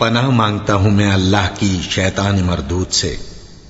पनाह मांगता हूं मैं अल्लाह की शैतान मरदूत से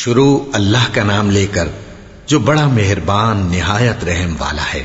शुरू अल्लाह का नाम लेकर जो बड़ा मेहरबान निहायत रहम वाला है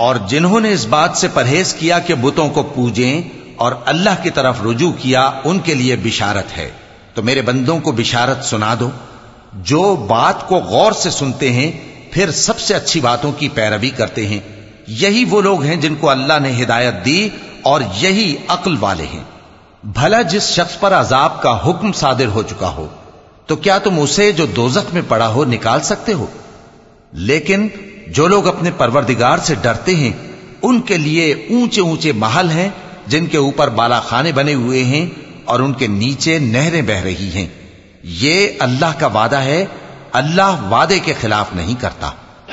और जिन्होंने इस बात से परहेज किया कि बुतों को पूजें और अल्लाह की तरफ रुजू किया उनके लिए बिशारत है तो मेरे बंदों को बिशारत सुना दो। जो बात को गौर से सुनते हैं, फिर सबसे अच्छी बातों की पैरवी करते हैं। यही वो लोग हैं जिनको अल्लाह ने हिदायत दी और यही अक्ल वाले हैं। भला जिस शख्स पर अजाब का हुक्म सादिर हो चुका हो तो क्या तुम उसे जो दोजख में पड़ा हो निकाल सकते हो? लेकिन जो लोग अपने परवरदिगार से डरते हैं, उनके लिए ऊँचे ऊँचे महल हैं, जिनके ऊपर बालाखाने बने हुए हैं और उनके नीचे नहरें बह रही हैं ये अल्लाह का वादा है अल्लाह वादे के खिलाफ नहीं करता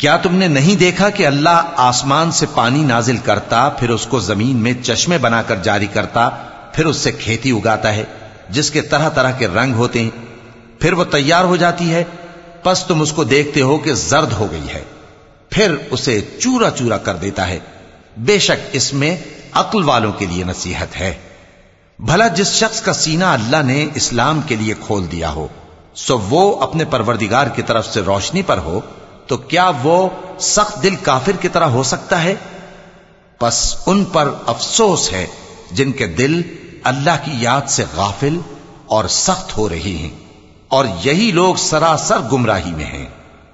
क्या तुमने नहीं देखा कि अल्लाह आसमान से पानी नाजिल करता, फिर उसको ज़मीन में चश्मे बनाकर जारी करता, फिर उससे खेती उगाता है, जिसके तरह तरह के रंग होते हैं। फिर वो तैयार हो जाती है, बस तुम उसको देखते हो कि जर्द हो गई है। फिर उसे चूरा चूरा कर देता है। बेशक इसमें अक्ल वालों के लिए नसीहत है। भला जिस शख्स का सीना अल्लाह ने इस्लाम के लिए खोल दिया हो, सो वो अपने परवरदिगार की तरफ़ से रोशनी पर हो तो क्या वो सख्त दिल काफिर की तरह हो सकता है बस उन पर अफसोस है जिनके दिल अल्लाह की याद से गाफिल और सख्त हो रही हैं और यही लोग सरासर गुमराही में हैं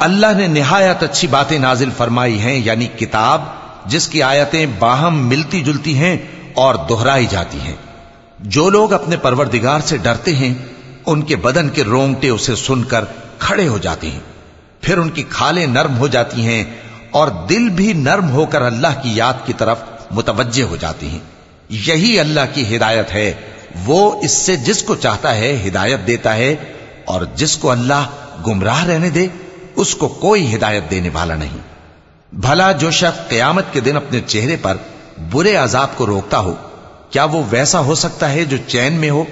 अल्लाह ने निहायत अच्छी बातें नाजिल फरमाई हैं यानी किताब जिसकी आयतें बाहम मिलती जुलती हैं और दोहराई जाती हैं जो लोग अपने परवरदिगार से डरते हैं उनके बदन के रोंगटे उसे सुनकर खड़े हो जाते हैं फिर उनकी खालें नर्म हो जाती हैं और दिल भी नर्म होकर अल्लाह की याद की तरफ़ मुतवज्जे हो जाते हैं। यही अल्लाह की हिदायत है। वो इससे जिसको चाहता है हिदायत देता है और जिसको अल्लाह गुमराह रहने दे, उसको कोई हिदायत देने वाला नहीं। भला जो शख्स क्यामत के दिन अपने चेहरे पर बुरे अजाब को रोकता हो, क्या वो वैसा हो सकता है जो चैन में हो?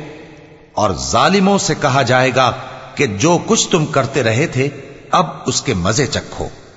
और जालिमों से कहा जाएगा कि जो कुछ तुम करते रहे थे, अब उसके मज़े चखो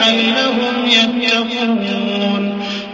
लअल्लहुम यत्तक़ून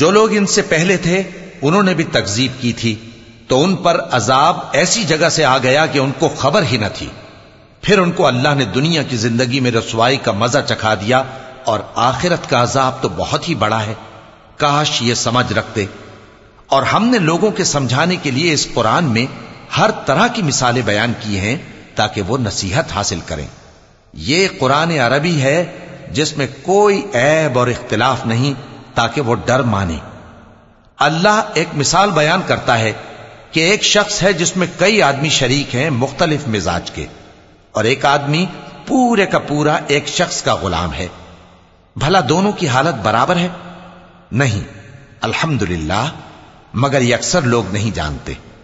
जो लोग इनसे पहले थे उन्होंने भी तकजीब की थी तो उन पर अजाब ऐसी जगह से आ गया कि उनको खबर ही न थी। फिर उनको अल्लाह ने दुनिया की ज़िंदगी में रसवाई का मज़ा चखा दिया और आखिरत का अजाब तो बहुत ही बड़ा है। काश ये समझ रखते। और हमने लोगों के समझाने के लिए इस कुरान में हर तरह की मिसालें बयान की हैं ताकि वो नसीहत हासिल करें। ये कुरान अरबी है जिसमें कोई ऐब और इख्तिलाफ नहीं ताकि वो डर माने। अल्लाह एक मिसाल बयान करता है कि एक शख्स है जिसमें कई आदमी शरीक हैं, मुख्तलिफ़ मिजाज के। और एक आदमी पूरे का पूरा एक शख्स का गुलाम है। भला दोनों की हालत बराबर है? नहीं। अल्हम्दुलिल्लाह, मगर ये अक्सर लोग नहीं जानते।